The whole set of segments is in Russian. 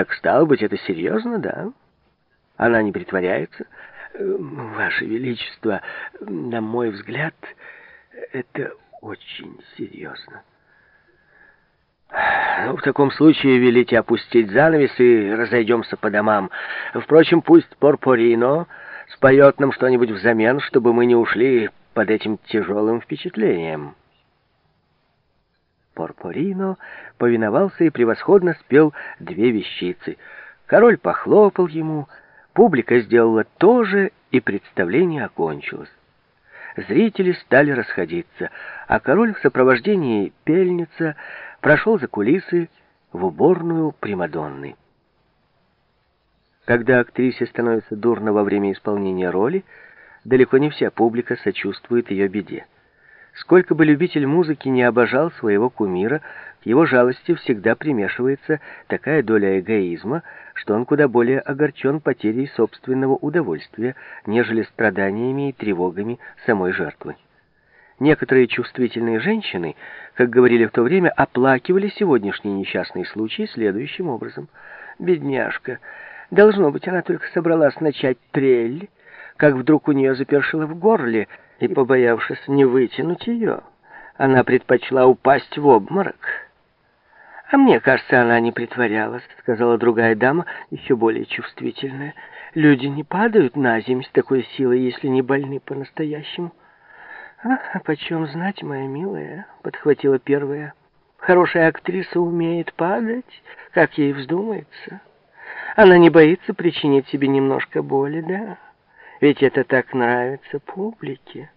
Так стало быть, это серьезно, да? Она не притворяется? Ваше Величество, на мой взгляд, это очень серьезно. Ну, в таком случае велите опустить занавес и разойдемся по домам. Впрочем, пусть Порпорино споет нам что-нибудь взамен, чтобы мы не ушли под этим тяжелым впечатлением. Порпорино повиновался и превосходно спел две вещицы. Король похлопал ему, публика сделала то же, и представление окончилось. Зрители стали расходиться, а король в сопровождении пельница прошел за кулисы в уборную Примадонны. Когда актрисе становится дурно во время исполнения роли, далеко не вся публика сочувствует ее беде. Сколько бы любитель музыки не обожал своего кумира, к его жалости всегда примешивается такая доля эгоизма, что он куда более огорчен потерей собственного удовольствия, нежели страданиями и тревогами самой жертвы. Некоторые чувствительные женщины, как говорили в то время, оплакивали сегодняшний несчастный случай следующим образом. «Бедняжка! Должно быть, она только собралась начать трель, как вдруг у нее запершило в горле, и, побоявшись не вытянуть ее, она предпочла упасть в обморок». «А мне кажется, она не притворялась», — сказала другая дама, еще более чувствительная. «Люди не падают на землю с такой силой, если не больны по-настоящему». «А почем знать, моя милая?» — подхватила первая. «Хорошая актриса умеет падать, как ей вздумается. Она не боится причинить себе немножко боли, да? Ведь это так нравится публике».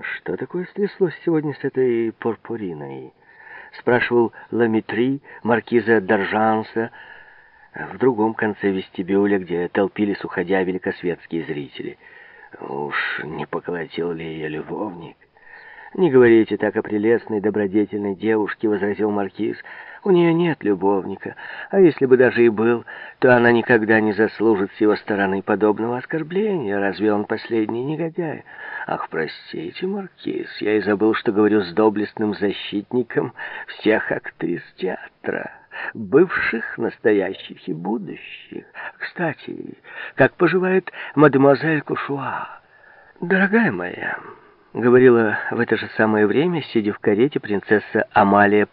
«Что такое стряслось сегодня с этой Порпуриной?» спрашивал Ламетри, маркиза Доржанса, в другом конце вестибюля, где толпились, уходя, великосветские зрители. Уж не поколотил ли ее любовник? «Не говорите так о прелестной, добродетельной девушке», — возразил маркиз. «У нее нет любовника, а если бы даже и был, то она никогда не заслужит с его стороны подобного оскорбления. Разве он последний негодяй?» «Ах, простите, маркиз, я и забыл, что говорю с доблестным защитником всех актрис театра» бывших, настоящих и будущих. Кстати, как поживает мадемуазель Кушуа? Дорогая моя, говорила в это же самое время, сидя в карете, принцесса Амалия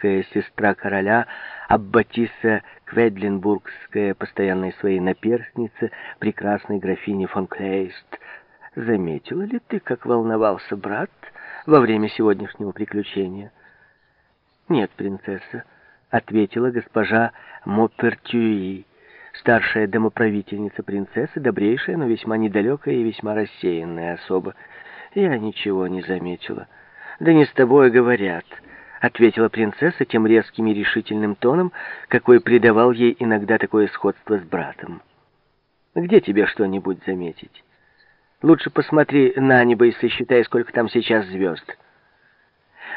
Прусская, сестра короля, Аббатиса Кведлинбургская, постоянной своей наперстница, прекрасной графини фон Клейст. Заметила ли ты, как волновался брат во время сегодняшнего приключения? Нет, принцесса, ответила госпожа Мопертюи, старшая домоправительница принцессы, добрейшая, но весьма недалекая и весьма рассеянная особа. Я ничего не заметила. Да не с тобой говорят, ответила принцесса тем резким и решительным тоном, какой придавал ей иногда такое сходство с братом. Где тебе что-нибудь заметить? Лучше посмотри на небо и сосчитай, сколько там сейчас звезд.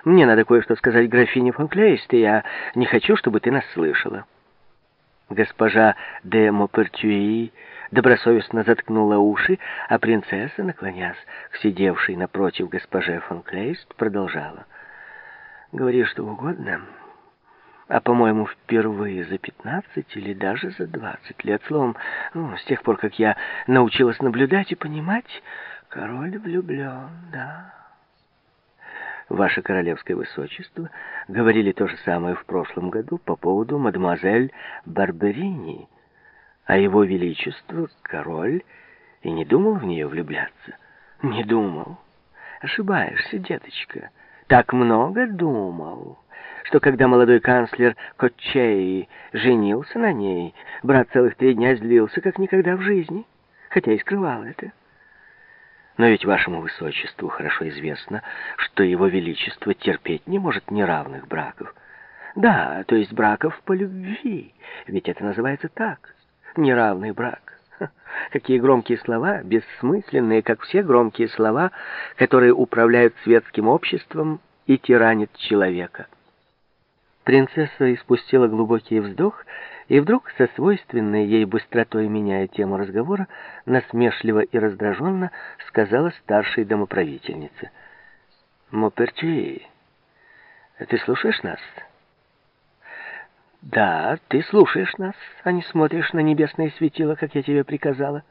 Мне надо кое-что сказать графине фон Клейст, и я не хочу, чтобы ты нас слышала. Госпожа де Мопертюи добросовестно заткнула уши, а принцесса, наклонясь к сидевшей напротив госпоже фон Клейст, продолжала. «Говори что угодно, а, по-моему, впервые за пятнадцать или даже за двадцать лет. Словом, ну, с тех пор, как я научилась наблюдать и понимать, король влюблен, да». Ваше Королевское Высочество говорили то же самое в прошлом году по поводу мадемуазель Барберини, а его величество, король, и не думал в нее влюбляться. Не думал. Ошибаешься, деточка. Так много думал, что когда молодой канцлер Кочей женился на ней, брат целых три дня злился, как никогда в жизни, хотя и скрывал это. Но ведь вашему высочеству хорошо известно, что его величество терпеть не может неравных браков. Да, то есть браков по любви, ведь это называется так, неравный брак. Какие громкие слова, бессмысленные, как все громкие слова, которые управляют светским обществом и тиранят человека. Принцесса испустила глубокий вздох и вдруг, со свойственной ей быстротой меняя тему разговора, насмешливо и раздраженно сказала старшей домоправительнице. «Мопертюи, ты слушаешь нас?» Да, ты слушаешь нас, а не смотришь на небесное светило, как я тебе приказала.